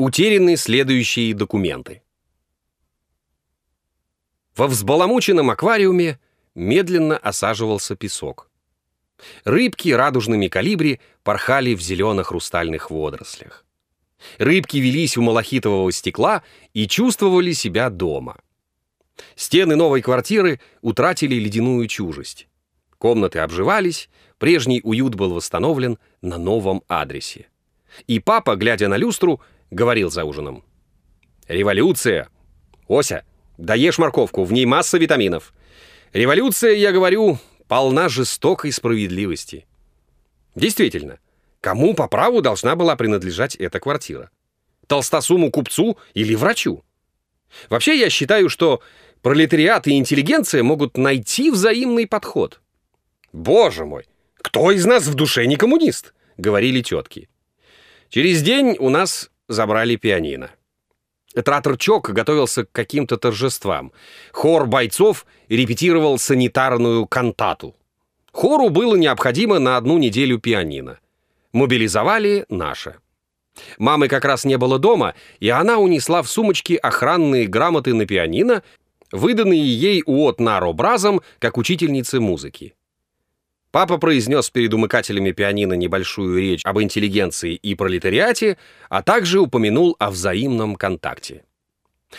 Утеряны следующие документы. Во взбаламученном аквариуме медленно осаживался песок. Рыбки радужными калибри порхали в зелено-хрустальных водорослях. Рыбки велись у малахитового стекла и чувствовали себя дома. Стены новой квартиры утратили ледяную чужесть. Комнаты обживались, прежний уют был восстановлен на новом адресе. И папа, глядя на люстру, говорил за ужином. «Революция! Ося, даешь морковку, в ней масса витаминов. Революция, я говорю, полна жестокой справедливости». Действительно, кому по праву должна была принадлежать эта квартира? Толстосуму купцу или врачу? Вообще, я считаю, что пролетариат и интеллигенция могут найти взаимный подход. «Боже мой, кто из нас в душе не коммунист?» — говорили тетки. Через день у нас забрали пианино. Тратор Чок готовился к каким-то торжествам. Хор бойцов репетировал санитарную кантату. Хору было необходимо на одну неделю пианино. Мобилизовали наше. Мамы как раз не было дома, и она унесла в сумочке охранные грамоты на пианино, выданные ей Уот Наро как учительнице музыки. Папа произнес перед умыкателями пианино небольшую речь об интеллигенции и пролетариате, а также упомянул о взаимном контакте.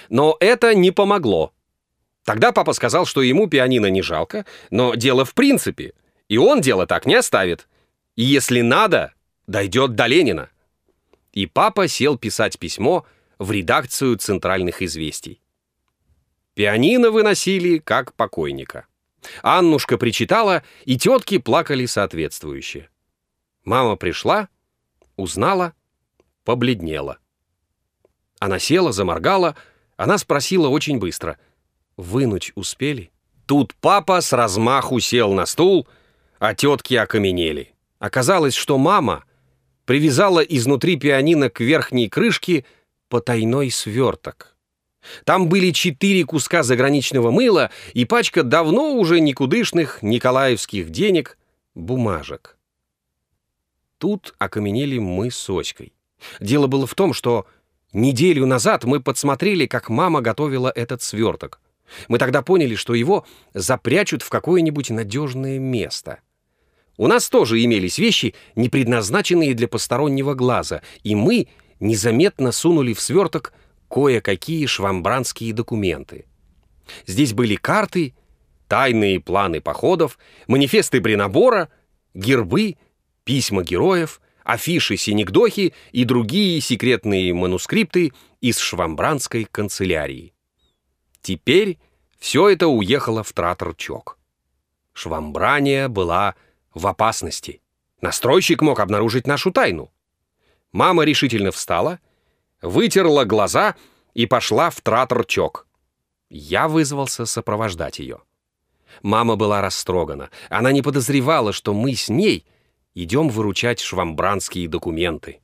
Но это не помогло. Тогда папа сказал, что ему пианино не жалко, но дело в принципе, и он дело так не оставит. И если надо, дойдет до Ленина. И папа сел писать письмо в редакцию «Центральных известий». Пианино выносили как покойника. Аннушка причитала, и тетки плакали соответствующе. Мама пришла, узнала, побледнела. Она села, заморгала, она спросила очень быстро. «Вынуть успели?» Тут папа с размаху сел на стул, а тетки окаменели. Оказалось, что мама привязала изнутри пианино к верхней крышке потайной сверток. Там были четыре куска заграничного мыла и пачка давно уже никудышных николаевских денег, бумажек. Тут окаменели мы с Оськой. Дело было в том, что неделю назад мы подсмотрели, как мама готовила этот сверток. Мы тогда поняли, что его запрячут в какое-нибудь надежное место. У нас тоже имелись вещи, не предназначенные для постороннего глаза, и мы незаметно сунули в сверток кое-какие швамбранские документы. Здесь были карты, тайные планы походов, манифесты Бринабора, гербы, письма героев, афиши Синегдохи и другие секретные манускрипты из швамбранской канцелярии. Теперь все это уехало в Траторчок. Швамбрания была в опасности. Настройщик мог обнаружить нашу тайну. Мама решительно встала — вытерла глаза и пошла в траторчок. Я вызвался сопровождать ее. Мама была растрогана. Она не подозревала, что мы с ней идем выручать швамбранские документы.